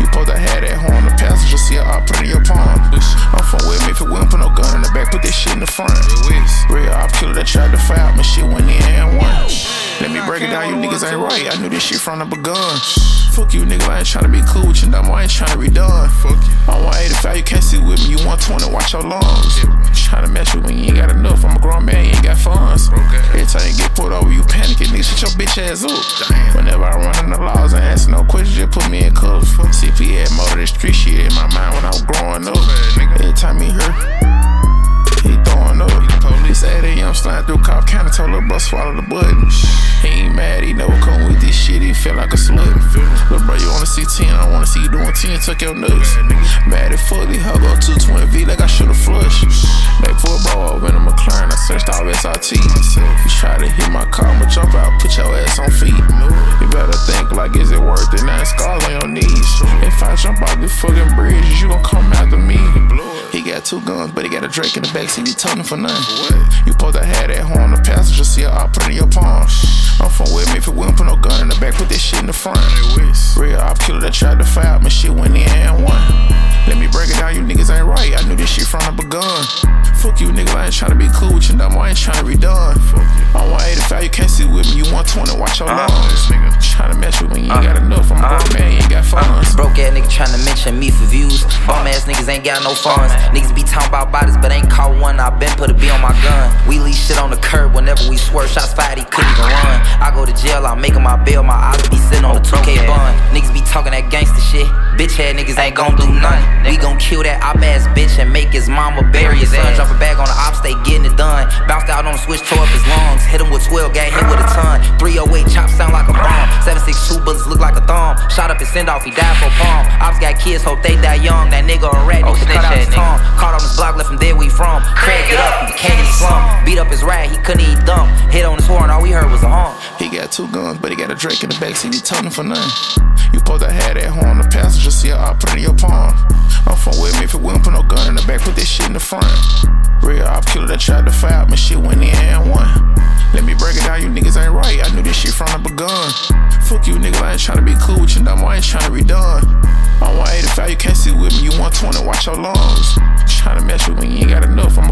You supposed to have that horn, the passenger seat, I put it in your palm. I'm from West Memphis, we don't put no gun in the back, put that shit in the front. Real op killer that tried to fire, my shit went in and won. Let me break it down, you niggas ain't right. I knew this shit from the begun. Fuck you, nigga, I ain't tryna be cool with you, no more, I ain't tryna be done. Fuck you. I'm 185, you can't sit with me, you 120, watch your lungs. Tryna match you when you ain't got enough, I'm a grown man, you ain't got funds. Every time you get pulled over, you panicking, nigga, shut your bitch ass up. Whenever I run in the laws and answer no questions, just put me in cuffs. if CP had more of that street shit in my mind when I was growing up. Every time he hurt, he throwing up. Police 8 a.m. sliding through cop counter, told little bro swallow the button. He ain't mad, he never come with this shit, he feel like a slut. Little bro, you wanna see 10, I wanna see you doing 10, tuck your nuts. Mad at fuck, he hug up 220 V like I should've flushed. SRT. You try to hit my car, I'ma jump out, put your ass on feet. You better think like, is it worth it? Nine scars on your knees. If I jump off this fucking bridge, you gon' come after me. He got two guns, but he got a Drake in the backseat, he him for nothing. You supposed to have that horn, the passenger seat, I put it in your palm. I'm from West Memphis, we don't put no gun in the back, put that shit in the front. Real op killer that tried to fire, my shit went in and won. Let me break it down, you niggas ain't right. I knew this shit from the begun. Fuck you, nigga, I ain't tryna be cool with you, no more, I ain't tryna be done. I'm 185, you can't sit with me, you 120, watch your lungs. Tryna match you when you ain't got enough, I'm a grown man, you ain't got funds. Broke ass nigga tryna mention me for views. Bum ass niggas ain't got no funds. Niggas be talking about bodies, but ain't caught one. I been put a B on my gun. We leave shit on the curb whenever we swerve. Shots fired, he couldn't even run. I go to jail, I'm making my bail. My eyes be sitting on the 2K bun. Niggas be talking that gangster shit. Bitch head niggas ain't gon' do nothing. We gon' kill that op ass bitch and make his mama bury his son. Drop a bag on the ops, they getting it done. Bounced out on the switch, tore up his lungs. Hit him with 12, got hit with a ton. 308 chop sound like a bomb. 762 bullets look like a. Shot up his send off, he died for palm. Ops got kids, hope they die young. That nigga a rat, need to cut out his tongue. Caught on his block, left him dead where he from. Craig get up, he can't even slump. Beat up his rat, he couldn't even dump. Hit on his horn, all we heard was a honk. He got two guns, but he got a Drake in the backseat, he told him for nothing. You supposed to have that horn, the passenger seat, I put it in your palm. I'm from me if we don't put no gun in the back, put that shit in the front. Real op killer that tried to fight my shit went in and won. Let me break it down, you niggas ain't right. I knew this shit from the begun. Ain't tryna be cool with you, no more, I ain't tryna be done. I'm 185, you can't sit with me, you 120, watch your lungs. Tryna match you when you ain't got enough, I'm